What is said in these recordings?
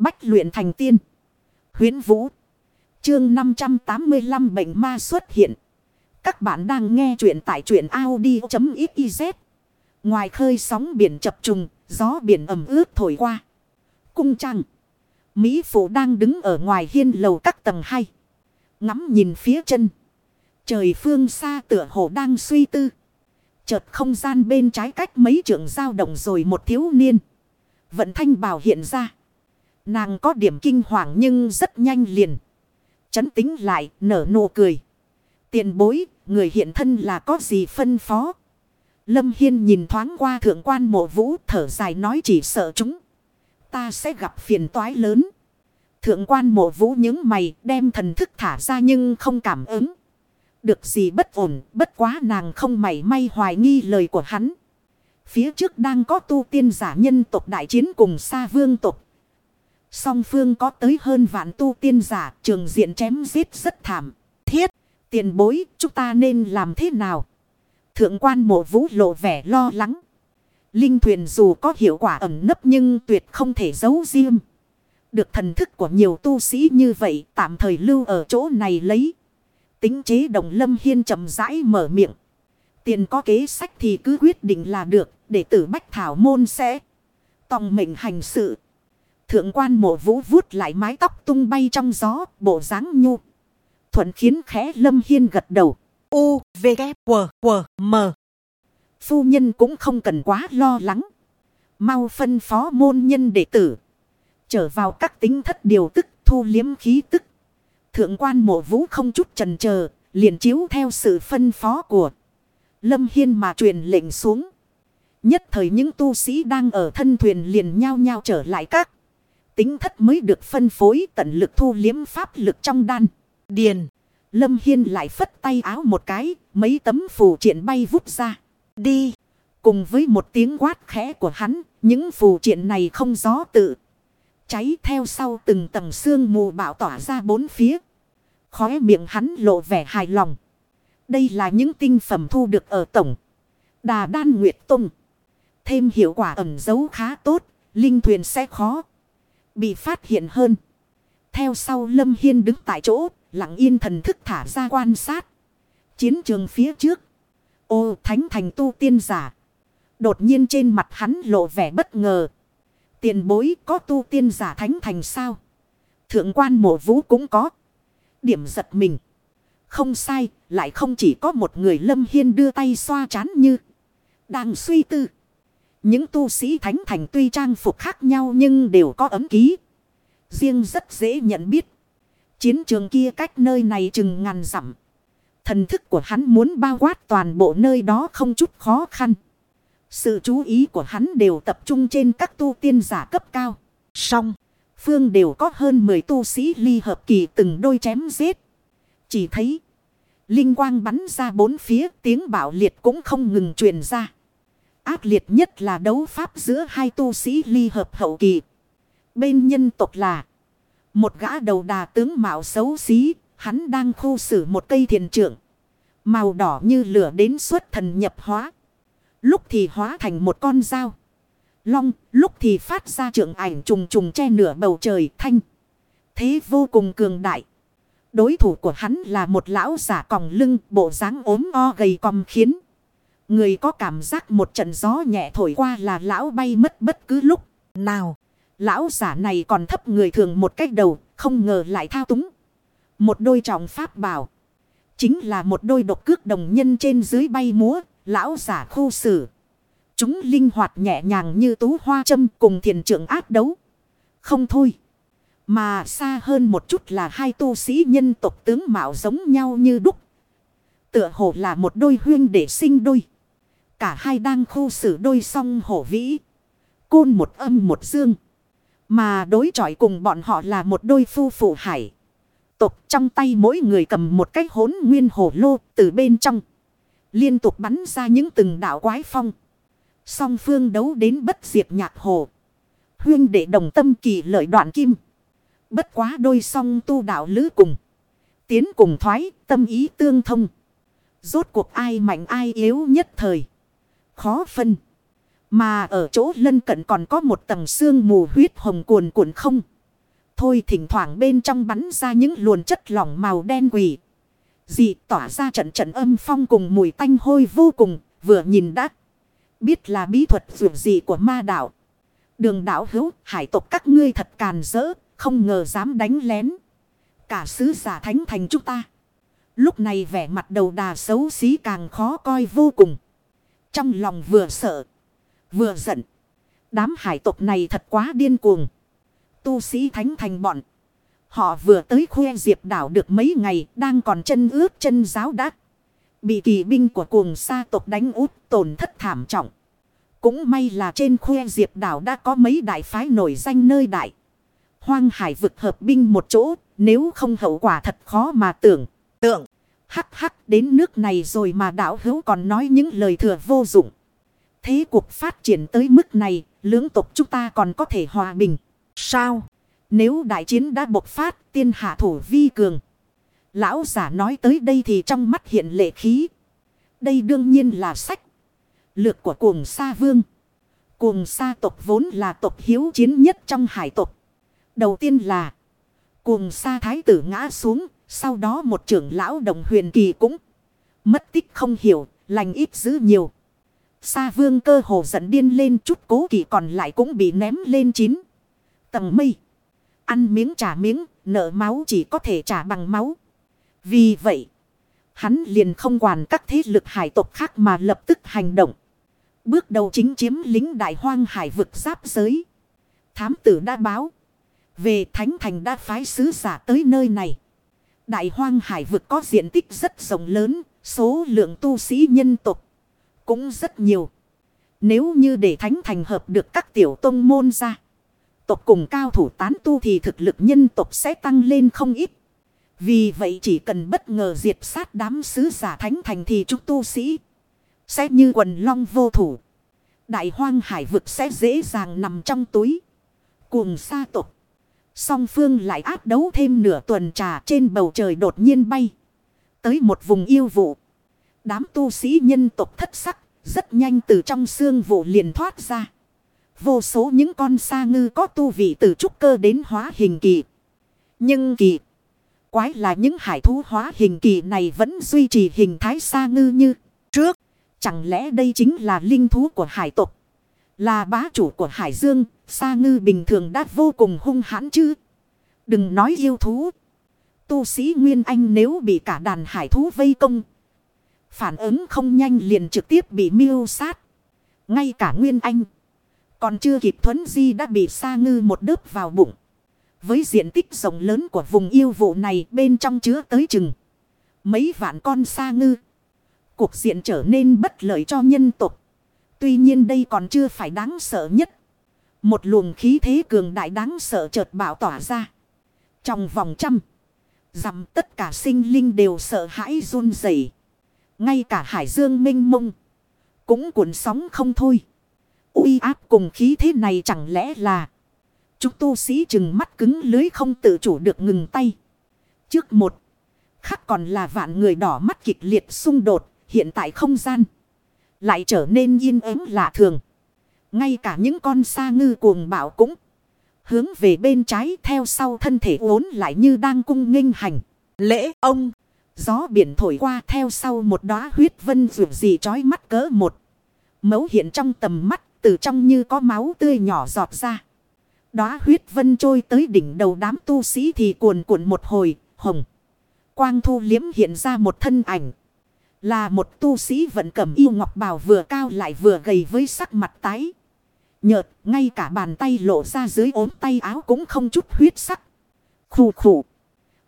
Bách luyện thành tiên. Huyến Vũ. Chương 585 bệnh ma xuất hiện. Các bạn đang nghe truyện tại truyện Audi.xyz. Ngoài khơi sóng biển chập trùng, gió biển ẩm ướt thổi qua. Cung trăng. Mỹ Phụ đang đứng ở ngoài hiên lầu các tầng hay. Ngắm nhìn phía chân. Trời phương xa tựa hồ đang suy tư. Chợt không gian bên trái cách mấy trường dao động rồi một thiếu niên. Vận thanh bảo hiện ra. Nàng có điểm kinh hoàng nhưng rất nhanh liền. Chấn tính lại nở nụ cười. Tiền bối, người hiện thân là có gì phân phó. Lâm Hiên nhìn thoáng qua thượng quan mộ vũ thở dài nói chỉ sợ chúng. Ta sẽ gặp phiền toái lớn. Thượng quan mộ vũ những mày đem thần thức thả ra nhưng không cảm ứng. Được gì bất ổn, bất quá nàng không mảy may hoài nghi lời của hắn. Phía trước đang có tu tiên giả nhân tộc đại chiến cùng xa vương tộc. Song phương có tới hơn vạn tu tiên giả trường diện chém giết rất thảm. Thiết, tiền bối, chúng ta nên làm thế nào? Thượng quan mộ vũ lộ vẻ lo lắng. Linh thuyền dù có hiệu quả ẩn nấp nhưng tuyệt không thể giấu riêng. Được thần thức của nhiều tu sĩ như vậy tạm thời lưu ở chỗ này lấy. Tính chế đồng lâm hiên chậm rãi mở miệng. Tiền có kế sách thì cứ quyết định là được. Để tử bách thảo môn sẽ tòng mệnh hành sự. Thượng quan mộ vũ vuốt lại mái tóc tung bay trong gió. Bộ dáng nhu. Thuận khiến khẽ lâm hiên gật đầu. U, V, K, W, W, M. Phu nhân cũng không cần quá lo lắng. Mau phân phó môn nhân đệ tử. Trở vào các tính thất điều tức thu liếm khí tức. Thượng quan mộ vũ không chút trần chờ liền chiếu theo sự phân phó của Lâm Hiên mà truyền lệnh xuống. Nhất thời những tu sĩ đang ở thân thuyền liền nhao nhao trở lại các. Tính thất mới được phân phối tận lực thu liếm pháp lực trong đan. Điền. Lâm Hiên lại phất tay áo một cái. Mấy tấm phù triện bay vút ra. Đi. Cùng với một tiếng quát khẽ của hắn. Những phù triện này không gió tự cháy theo sau từng tầng xương mù bạo tỏa ra bốn phía. Khóe miệng hắn lộ vẻ hài lòng. Đây là những tinh phẩm thu được ở tổng. Đà đan nguyệt Tông. Thêm hiệu quả ẩn dấu khá tốt. Linh thuyền sẽ khó. Bị phát hiện hơn. Theo sau Lâm Hiên đứng tại chỗ. Lặng yên thần thức thả ra quan sát. Chiến trường phía trước. Ô thánh thành tu tiên giả. Đột nhiên trên mặt hắn lộ vẻ bất ngờ. Tiền bối có tu tiên giả thánh thành sao? Thượng quan mộ vũ cũng có. Điểm giật mình. Không sai, lại không chỉ có một người lâm hiên đưa tay xoa chán như. Đang suy tư. Những tu sĩ thánh thành tuy trang phục khác nhau nhưng đều có ấm ký. Riêng rất dễ nhận biết. Chiến trường kia cách nơi này chừng ngàn dặm. Thần thức của hắn muốn bao quát toàn bộ nơi đó không chút khó khăn. Sự chú ý của hắn đều tập trung trên các tu tiên giả cấp cao. Song, phương đều có hơn 10 tu sĩ ly hợp kỳ từng đôi chém giết. Chỉ thấy, linh quang bắn ra bốn phía tiếng bạo liệt cũng không ngừng truyền ra. Ác liệt nhất là đấu pháp giữa hai tu sĩ ly hợp hậu kỳ. Bên nhân tộc là một gã đầu đà tướng mạo xấu xí, hắn đang khu xử một cây thiền trượng. Màu đỏ như lửa đến suốt thần nhập hóa. Lúc thì hóa thành một con dao. Long, lúc thì phát ra trượng ảnh trùng trùng che nửa bầu trời thanh. Thế vô cùng cường đại. Đối thủ của hắn là một lão giả còng lưng bộ dáng ốm o gầy còm khiến. Người có cảm giác một trận gió nhẹ thổi qua là lão bay mất bất cứ lúc nào. Lão giả này còn thấp người thường một cách đầu, không ngờ lại thao túng. Một đôi trọng pháp bảo. Chính là một đôi độc cước đồng nhân trên dưới bay múa, Lão giả khu xử. Chúng linh hoạt nhẹ nhàng như tú hoa châm cùng thiền trưởng áp đấu. Không thôi. Mà xa hơn một chút là hai tu sĩ nhân tộc tướng mạo giống nhau như đúc. Tựa hồ là một đôi huyên để sinh đôi. Cả hai đang khu xử đôi song hổ vĩ. Côn một âm một dương. Mà đối chọi cùng bọn họ là một đôi phu phụ hải. Tộc trong tay mỗi người cầm một cái hốn nguyên hổ lô từ bên trong. Liên tục bắn ra những từng đạo quái phong. Song phương đấu đến bất diệt nhạc hồ. Huyên để đồng tâm kỳ lợi đoạn kim. Bất quá đôi song tu đạo lữ cùng. Tiến cùng thoái, tâm ý tương thông. Rốt cuộc ai mạnh ai yếu nhất thời. Khó phân. Mà ở chỗ lân cận còn có một tầng xương mù huyết hồng cuồn cuộn không. thôi thỉnh thoảng bên trong bắn ra những luồn chất lỏng màu đen quỷ. Dị tỏa ra trận trận âm phong cùng mùi tanh hôi vô cùng, vừa nhìn đã. Biết là bí thuật dù gì của ma đạo. Đường đảo hữu, hải tộc các ngươi thật càn rỡ, không ngờ dám đánh lén. Cả sứ giả thánh thành chúng ta. Lúc này vẻ mặt đầu đà xấu xí càng khó coi vô cùng. Trong lòng vừa sợ, vừa giận. Đám hải tộc này thật quá điên cuồng. Tu sĩ thánh thành bọn. Họ vừa tới khuê diệp đảo được mấy ngày đang còn chân ướt chân giáo đắc. Bị kỳ binh của cuồng sa tộc đánh út tổn thất thảm trọng. Cũng may là trên khuê diệp đảo đã có mấy đại phái nổi danh nơi đại. Hoang hải vực hợp binh một chỗ, nếu không hậu quả thật khó mà tưởng. Tượng, hắc hắc đến nước này rồi mà đảo hữu còn nói những lời thừa vô dụng. Thế cuộc phát triển tới mức này, lưỡng tộc chúng ta còn có thể hòa bình. Sao? Nếu đại chiến đã bộc phát, tiên hạ thủ vi cường. Lão giả nói tới đây thì trong mắt hiện lệ khí. Đây đương nhiên là sách. Lược của cuồng sa vương. Cuồng sa tộc vốn là tộc hiếu chiến nhất trong hải tộc. Đầu tiên là cuồng sa thái tử ngã xuống. Sau đó một trưởng lão đồng huyền kỳ cũng mất tích không hiểu, lành ít giữ nhiều. Sa vương cơ hồ giận điên lên chút cố kỳ còn lại cũng bị ném lên chín. Tầng mây. Ăn miếng trả miếng, nợ máu chỉ có thể trả bằng máu. Vì vậy, hắn liền không quản các thế lực hải tộc khác mà lập tức hành động. Bước đầu chính chiếm lính đại hoang hải vực giáp giới. Thám tử đã báo. Về Thánh Thành đã phái sứ giả tới nơi này. Đại hoang hải vực có diện tích rất rộng lớn. Số lượng tu sĩ nhân tộc cũng rất nhiều. Nếu như để Thánh Thành hợp được các tiểu tông môn ra. Tộc cùng cao thủ tán tu thì thực lực nhân tộc sẽ tăng lên không ít. Vì vậy chỉ cần bất ngờ diệt sát đám sứ giả Thánh Thành thì chúng tu sĩ sẽ như quần long vô thủ. Đại hoang hải vực sẽ dễ dàng nằm trong túi. Cùng sa tộc. Song phương lại áp đấu thêm nửa tuần trà trên bầu trời đột nhiên bay. Tới một vùng yêu vụ. Đám tu sĩ nhân tộc thất sắc. Rất nhanh từ trong xương vụ liền thoát ra. Vô số những con sa ngư có tu vị từ trúc cơ đến hóa hình kỳ. Nhưng kỳ. Quái là những hải thú hóa hình kỳ này vẫn duy trì hình thái sa ngư như trước. Chẳng lẽ đây chính là linh thú của hải tộc? Là bá chủ của hải dương, sa ngư bình thường đã vô cùng hung hãn chứ? Đừng nói yêu thú. Tu sĩ Nguyên Anh nếu bị cả đàn hải thú vây công. Phản ứng không nhanh liền trực tiếp bị miêu sát. Ngay cả Nguyên Anh. Còn chưa kịp thuấn di đã bị sa ngư một đớp vào bụng. Với diện tích rộng lớn của vùng yêu vụ này bên trong chứa tới chừng. Mấy vạn con sa ngư. Cuộc diện trở nên bất lợi cho nhân tục. Tuy nhiên đây còn chưa phải đáng sợ nhất. Một luồng khí thế cường đại đáng sợ chợt bảo tỏa ra. Trong vòng trăm. Dằm tất cả sinh linh đều sợ hãi run rẩy Ngay cả hải dương minh mông. Cũng cuộn sóng không thôi. uy áp cùng khí thế này chẳng lẽ là. Chúng tu sĩ chừng mắt cứng lưới không tự chủ được ngừng tay. Trước một. Khắc còn là vạn người đỏ mắt kịch liệt xung đột. Hiện tại không gian. Lại trở nên yên ắng lạ thường. Ngay cả những con sa ngư cuồng bạo cũng. Hướng về bên trái theo sau thân thể uốn lại như đang cung nghênh hành. Lễ ông. Gió biển thổi qua theo sau một đóa huyết vân rượu gì trói mắt cỡ một. Mấu hiện trong tầm mắt từ trong như có máu tươi nhỏ giọt ra. Đóa huyết vân trôi tới đỉnh đầu đám tu sĩ thì cuồn cuộn một hồi, hồng. Quang thu liếm hiện ra một thân ảnh. Là một tu sĩ vận cầm yêu ngọc bào vừa cao lại vừa gầy với sắc mặt tái. Nhợt, ngay cả bàn tay lộ ra dưới ốm tay áo cũng không chút huyết sắc. Khủ khủ.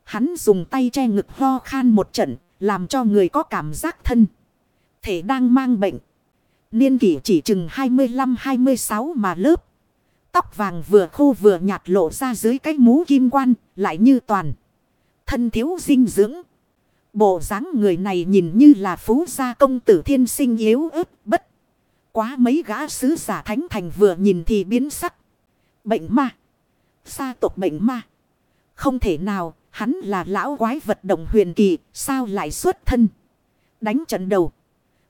Hắn dùng tay che ngực ho khan một trận, làm cho người có cảm giác thân. Thể đang mang bệnh. Niên kỷ chỉ chừng 25-26 mà lớp. Tóc vàng vừa khô vừa nhạt lộ ra dưới cái mũ kim quan, lại như toàn. Thân thiếu dinh dưỡng. Bộ dáng người này nhìn như là phú gia công tử thiên sinh yếu ớt bất. Quá mấy gã sứ giả thánh thành vừa nhìn thì biến sắc. Bệnh ma. Sa tộc bệnh ma. Không thể nào, hắn là lão quái vật động huyền kỳ, sao lại xuất thân. Đánh trận đầu.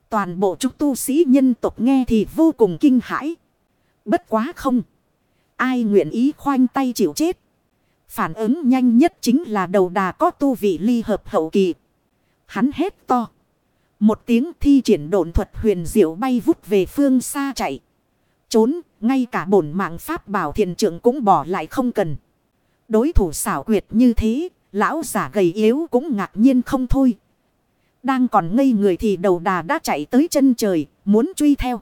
Toàn bộ chúng tu sĩ nhân tộc nghe thì vô cùng kinh hãi. Bất quá không. Ai nguyện ý khoanh tay chịu chết. Phản ứng nhanh nhất chính là đầu đà có tu vị ly hợp hậu kỳ. Hắn hét to. Một tiếng thi triển độn thuật huyền diệu bay vút về phương xa chạy. Trốn, ngay cả bổn mạng pháp bảo thiền trưởng cũng bỏ lại không cần. Đối thủ xảo quyệt như thế, lão giả gầy yếu cũng ngạc nhiên không thôi. Đang còn ngây người thì đầu đà đã chạy tới chân trời, muốn truy theo.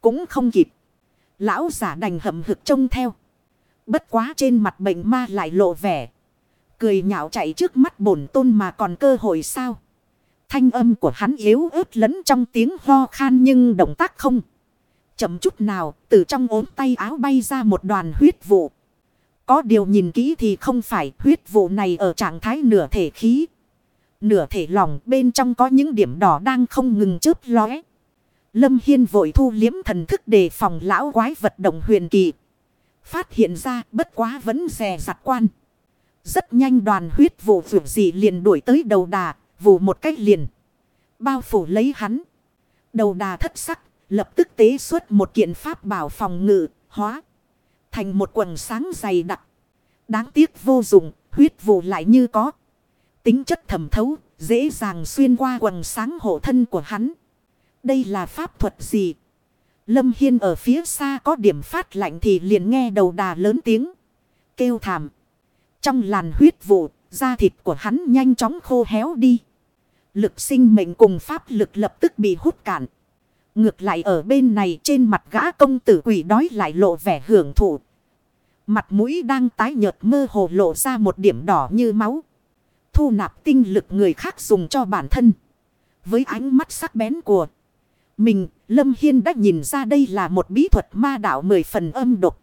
Cũng không kịp. Lão giả đành hậm hực trông theo. Bất quá trên mặt bệnh ma lại lộ vẻ. Cười nhạo chạy trước mắt bổn tôn mà còn cơ hội sao. Thanh âm của hắn yếu ớt lẫn trong tiếng ho khan nhưng động tác không. Chậm chút nào, từ trong ốm tay áo bay ra một đoàn huyết vụ. Có điều nhìn kỹ thì không phải huyết vụ này ở trạng thái nửa thể khí. Nửa thể lòng bên trong có những điểm đỏ đang không ngừng chớp lóe. Lâm Hiên vội thu liếm thần thức đề phòng lão quái vật động huyền kỳ. Phát hiện ra bất quá vẫn rè rặt quan. Rất nhanh đoàn huyết vụ vượt dị liền đuổi tới đầu đà, vù một cách liền. Bao phủ lấy hắn. Đầu đà thất sắc, lập tức tế xuất một kiện pháp bảo phòng ngự, hóa. Thành một quần sáng dày đặc. Đáng tiếc vô dụng, huyết vụ lại như có. Tính chất thẩm thấu, dễ dàng xuyên qua quần sáng hộ thân của hắn. Đây là pháp thuật gì? Lâm Hiên ở phía xa có điểm phát lạnh thì liền nghe đầu đà lớn tiếng. Kêu thảm. Trong làn huyết vụ, da thịt của hắn nhanh chóng khô héo đi. Lực sinh mệnh cùng pháp lực lập tức bị hút cạn. Ngược lại ở bên này trên mặt gã công tử quỷ đói lại lộ vẻ hưởng thụ. Mặt mũi đang tái nhợt mơ hồ lộ ra một điểm đỏ như máu. Thu nạp tinh lực người khác dùng cho bản thân. Với ánh mắt sắc bén của mình, Lâm Hiên đã nhìn ra đây là một bí thuật ma đạo mười phần âm độc.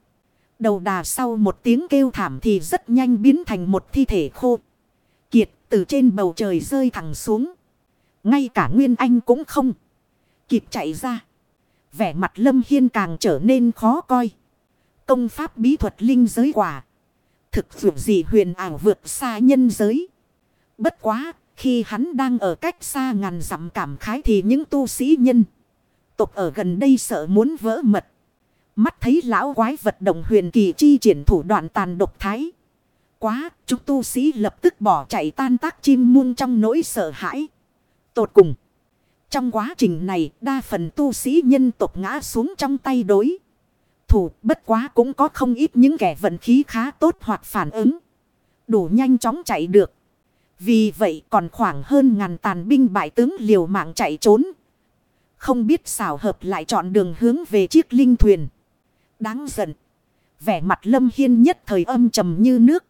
Đầu đà sau một tiếng kêu thảm thì rất nhanh biến thành một thi thể khô. Kiệt từ trên bầu trời rơi thẳng xuống. Ngay cả Nguyên Anh cũng không. Kịp chạy ra. Vẻ mặt Lâm Hiên càng trở nên khó coi. Công pháp bí thuật linh giới quả. Thực dụng gì huyền ảo vượt xa nhân giới. Bất quá, khi hắn đang ở cách xa ngàn dặm cảm khái thì những tu sĩ nhân. Tục ở gần đây sợ muốn vỡ mật. Mắt thấy lão quái vật động huyền kỳ chi triển thủ đoạn tàn độc thái. Quá, chúng tu sĩ lập tức bỏ chạy tan tác chim muôn trong nỗi sợ hãi. Tột cùng. Trong quá trình này, đa phần tu sĩ nhân tộc ngã xuống trong tay đối. Thủ bất quá cũng có không ít những kẻ vận khí khá tốt hoặc phản ứng. Đủ nhanh chóng chạy được. Vì vậy còn khoảng hơn ngàn tàn binh bại tướng liều mạng chạy trốn. Không biết xảo hợp lại chọn đường hướng về chiếc linh thuyền. Đáng giận. Vẻ mặt lâm hiên nhất thời âm trầm như nước.